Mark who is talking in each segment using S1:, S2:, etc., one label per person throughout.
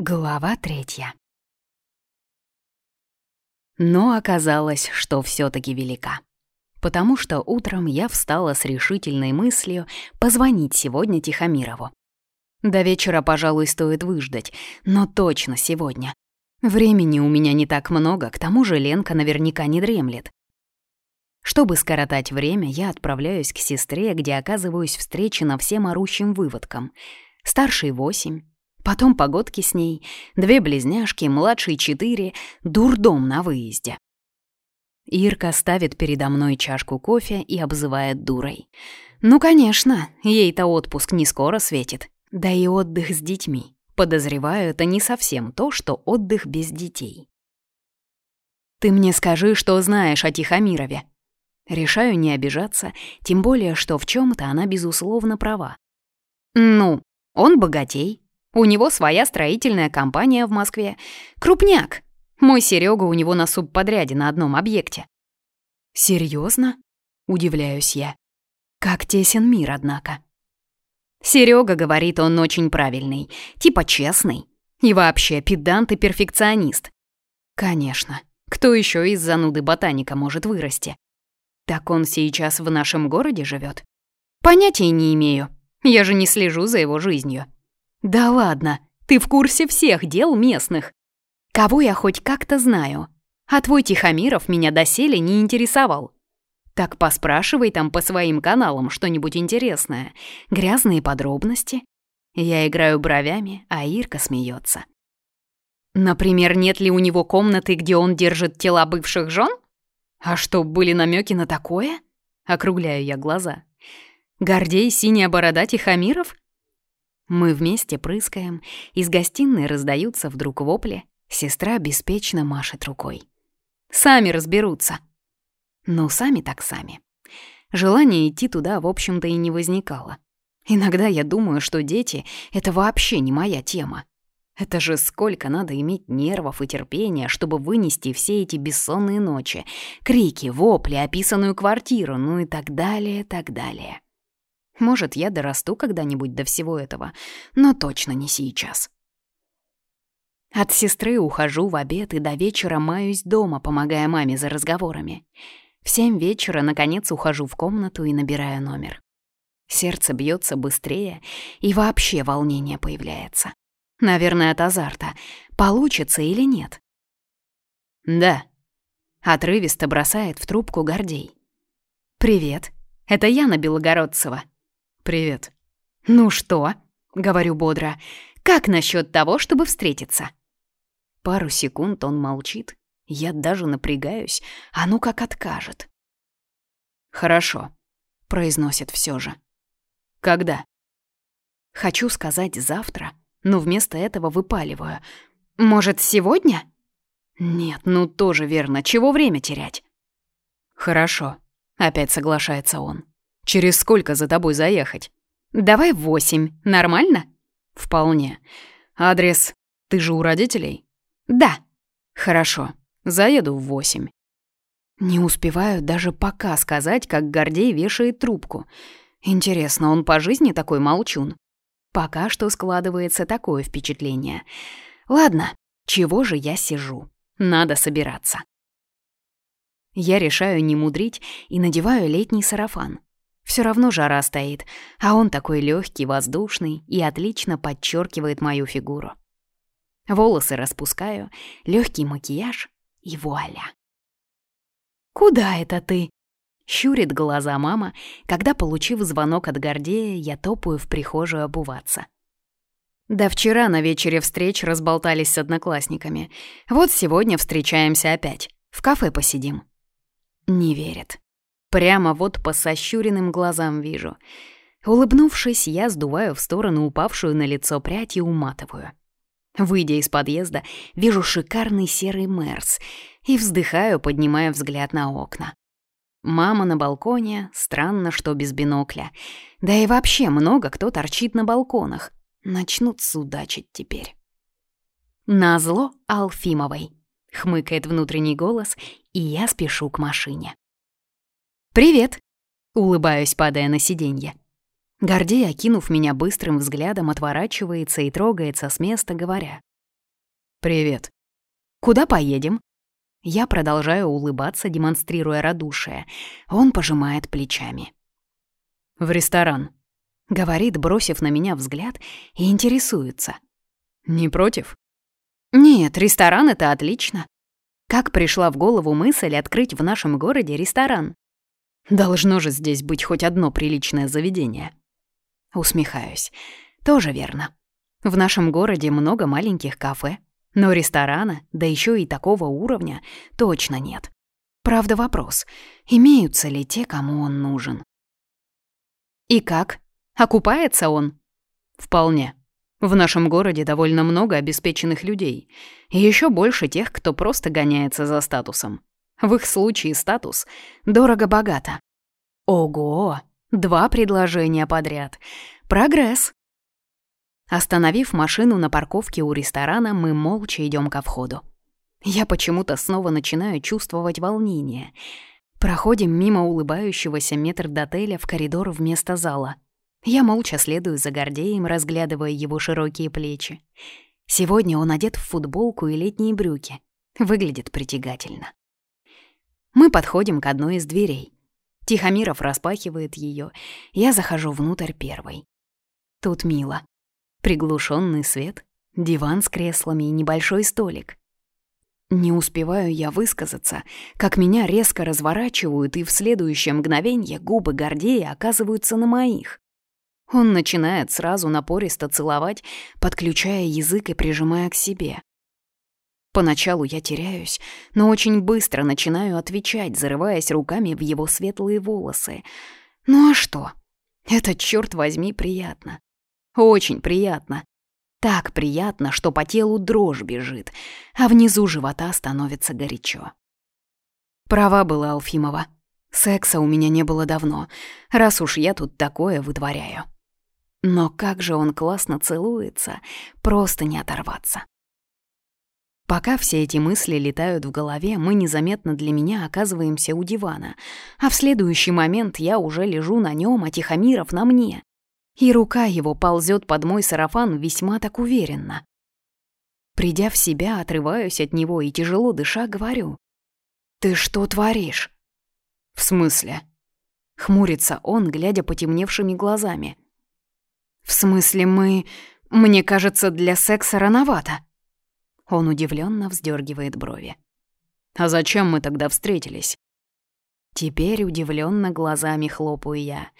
S1: Глава третья. Но оказалось, что все таки велика. Потому что утром я встала с решительной мыслью позвонить сегодня Тихомирову. До вечера, пожалуй, стоит выждать, но точно сегодня. Времени у меня не так много, к тому же Ленка наверняка не дремлет. Чтобы скоротать время, я отправляюсь к сестре, где оказываюсь встречена всем орущим выводком. Старший — восемь, Потом погодки с ней, две близняшки, младший четыре, дурдом на выезде. Ирка ставит передо мной чашку кофе и обзывает дурой. Ну, конечно, ей-то отпуск не скоро светит. Да и отдых с детьми. Подозреваю, это не совсем то, что отдых без детей. Ты мне скажи, что знаешь о Тихомирове. Решаю не обижаться, тем более, что в чем то она, безусловно, права. Ну, он богатей, у него своя строительная компания в Москве. Крупняк. Мой Серега у него на субподряде на одном объекте. Серьезно? Удивляюсь я. Как тесен мир, однако. Серега говорит, он очень правильный, типа честный. И вообще педант и перфекционист. Конечно. Кто еще из зануды ботаника может вырасти? Так он сейчас в нашем городе живет? Понятия не имею. Я же не слежу за его жизнью. «Да ладно, ты в курсе всех дел местных. Кого я хоть как-то знаю. А твой Тихомиров меня доселе не интересовал. Так поспрашивай там по своим каналам что-нибудь интересное. Грязные подробности». Я играю бровями, а Ирка смеется. Например, нет ли у него комнаты, где он держит тела бывших жен? А что, были намеки на такое? Округляю я глаза. Гордей, синяя борода Тихомиров? Мы вместе прыскаем, из гостиной раздаются вдруг вопли, сестра беспечно машет рукой. «Сами разберутся!» Ну, сами так сами. Желания идти туда, в общем-то, и не возникало. Иногда я думаю, что дети — это вообще не моя тема. Это же сколько надо иметь нервов и терпения, чтобы вынести все эти бессонные ночи, крики, вопли, описанную квартиру, ну и так далее, так далее. Может, я дорасту когда-нибудь до всего этого, но точно не сейчас. От сестры ухожу в обед и до вечера маюсь дома, помогая маме за разговорами. В семь вечера, наконец, ухожу в комнату и набираю номер. Сердце бьется быстрее, и вообще волнение появляется. Наверное, от азарта. Получится или нет? «Да», — отрывисто бросает в трубку Гордей. «Привет, это Яна Белогородцева». «Привет». «Ну что?» — говорю бодро. «Как насчет того, чтобы встретиться?» Пару секунд он молчит. Я даже напрягаюсь. А ну как откажет. «Хорошо», — произносит все же. «Когда?» Хочу сказать завтра, но вместо этого выпаливаю. «Может, сегодня?» «Нет, ну тоже верно. Чего время терять?» «Хорошо», — опять соглашается он. Через сколько за тобой заехать? Давай в восемь. Нормально? Вполне. Адрес. Ты же у родителей? Да. Хорошо. Заеду в восемь. Не успеваю даже пока сказать, как Гордей вешает трубку. Интересно, он по жизни такой молчун? Пока что складывается такое впечатление. Ладно, чего же я сижу? Надо собираться. Я решаю не мудрить и надеваю летний сарафан. Все равно жара стоит, а он такой легкий, воздушный и отлично подчеркивает мою фигуру. Волосы распускаю, легкий макияж и вуаля. «Куда это ты?» — щурит глаза мама, когда, получив звонок от Гордея, я топаю в прихожую обуваться. Да вчера на вечере встреч разболтались с одноклассниками. Вот сегодня встречаемся опять. В кафе посидим. Не верит. Прямо вот по сощуренным глазам вижу. Улыбнувшись, я сдуваю в сторону упавшую на лицо прядь и уматываю. Выйдя из подъезда, вижу шикарный серый Мерс и вздыхаю, поднимая взгляд на окна. Мама на балконе, странно, что без бинокля. Да и вообще много кто торчит на балконах. Начнут судачить теперь. Назло Алфимовой. Хмыкает внутренний голос, и я спешу к машине. «Привет!» — улыбаюсь, падая на сиденье. Гордей, окинув меня быстрым взглядом, отворачивается и трогается с места, говоря.
S2: «Привет».
S1: «Куда поедем?» Я продолжаю улыбаться, демонстрируя радушие. Он пожимает плечами.
S2: «В ресторан», — говорит, бросив на меня взгляд, и интересуется. «Не против?»
S1: «Нет, ресторан — это отлично. Как пришла в голову мысль открыть в нашем городе ресторан?
S2: Должно же здесь быть хоть одно приличное заведение.
S1: Усмехаюсь. Тоже верно. В нашем городе много маленьких кафе, но ресторана, да еще и такого уровня, точно нет. Правда вопрос, имеются ли те, кому он нужен? И как? Окупается он?
S2: Вполне. В нашем городе довольно много обеспеченных людей, и еще больше тех, кто просто гоняется за статусом. В их случае статус дорого-богато.
S1: Ого! Два предложения подряд. Прогресс. Остановив машину на парковке у ресторана, мы молча идем ко входу. Я почему-то снова начинаю чувствовать волнение. Проходим мимо улыбающегося метрдотеля в коридор вместо зала. Я молча следую за Гордеем, разглядывая его широкие плечи. Сегодня он одет в футболку и летние брюки. Выглядит притягательно. Мы подходим к одной из дверей. Тихомиров распахивает ее. Я захожу внутрь первой. Тут мило. Приглушенный свет, диван с креслами и небольшой столик. Не успеваю я высказаться, как меня резко разворачивают, и в следующее мгновение губы Гордея оказываются на моих. Он начинает сразу напористо целовать, подключая язык и прижимая к себе. Поначалу я теряюсь, но очень быстро начинаю отвечать, зарываясь руками в его светлые волосы. Ну а что? Это, черт возьми, приятно. Очень приятно. Так приятно, что по телу дрожь бежит, а внизу живота становится горячо. Права была Алфимова. Секса у меня не было давно, раз уж я тут такое вытворяю. Но как же он классно целуется, просто не оторваться. Пока все эти мысли летают в голове, мы незаметно для меня оказываемся у дивана, а в следующий момент я уже лежу на нем, а Тихомиров на мне и рука его ползет под мой сарафан весьма так уверенно. Придя в себя, отрываюсь от него и, тяжело дыша, говорю. «Ты что творишь?»
S2: «В смысле?»
S1: Хмурится он, глядя потемневшими глазами. «В смысле мы... Мне кажется, для секса рановато». Он удивленно вздергивает брови.
S2: «А зачем мы тогда встретились?»
S1: Теперь удивленно глазами хлопаю я,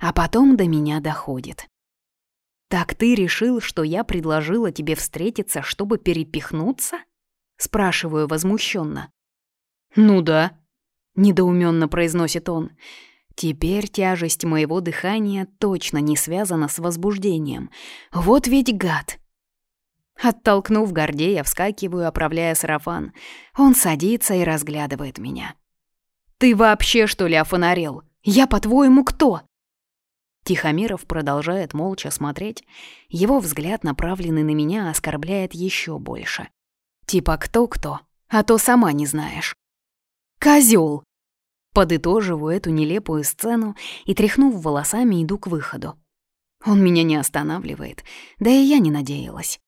S1: а потом до меня доходит. «Так ты решил, что я предложила тебе встретиться, чтобы перепихнуться?» Спрашиваю возмущенно.
S2: «Ну да», —
S1: недоуменно произносит он. «Теперь тяжесть моего дыхания точно не связана с возбуждением. Вот ведь гад!» Оттолкнув Гордея, вскакиваю, оправляя сарафан. Он садится и разглядывает меня. «Ты вообще, что ли, офонарел? Я, по-твоему, кто?» Тихомиров продолжает молча смотреть. Его взгляд, направленный на меня, оскорбляет еще больше. Типа кто-кто, а то сама не знаешь. «Козёл!» Подытоживаю эту нелепую сцену и, тряхнув волосами, иду к выходу. Он меня не останавливает, да и я не надеялась.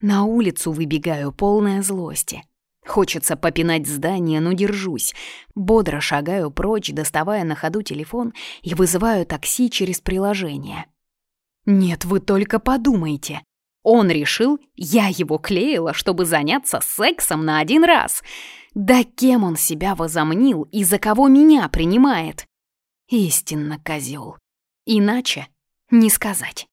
S1: На улицу выбегаю, полная злости. Хочется попинать здание, но держусь. Бодро шагаю прочь, доставая на ходу телефон и вызываю такси через приложение. Нет, вы только подумайте. Он решил, я его клеила, чтобы заняться сексом на один раз. Да кем он себя возомнил и за кого меня принимает? Истинно козел. Иначе не сказать.